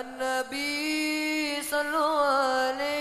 النبي الله عليه